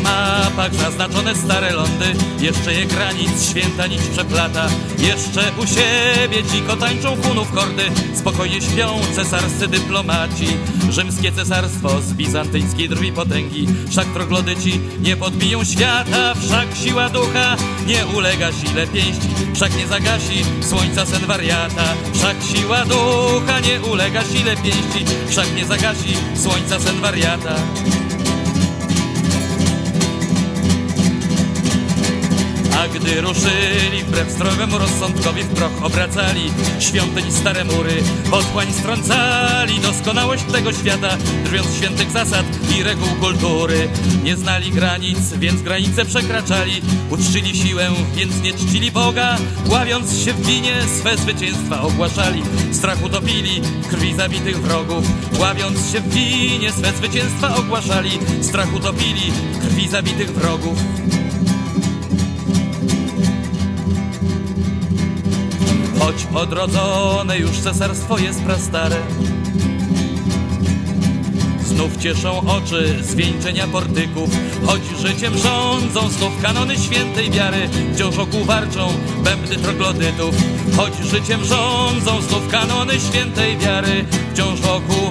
Mapach zaznaczone stare lądy. Jeszcze je granic święta nić przeplata. Jeszcze u siebie dziko tańczą Hunów hordy Spokojnie śpią cesarscy dyplomaci. Rzymskie cesarstwo z bizantyjskiej drwi potęgi. Wszak troglodyci nie podbiją świata Wszak siła ducha nie ulega sile pięści. Wszak nie zagasi słońca sen wariata. Wszak siła ducha nie ulega sile pięści. Wszak nie zagasi słońca sen wariata gdy ruszyli wbrew zdrowemu rozsądkowi w proch obracali Świątyń stare mury, otchłań strącali Doskonałość tego świata, drwiąc świętych zasad i reguł kultury. Nie znali granic, więc granice przekraczali Uczczyli siłę, więc nie czcili Boga Ławiąc się w winie, swe zwycięstwa ogłaszali. Strach utopili, krwi zabitych wrogów Ławiąc się w winie, swe zwycięstwa ogłaszali. Strach utopili, krwi zabitych wrogów Choć odrodzone już cesarstwo jest prastare. Znów cieszą oczy zwieńczenia portyków Choć życiem rządzą znów kanony świętej wiary Wciąż oku warczą bębny troglodytów. Choć życiem rządzą znów kanony świętej wiary Wciąż oku